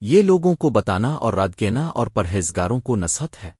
یہ لوگوں کو بتانا اور رات کہنا اور پرہیزگاروں کو نصحت ہے۔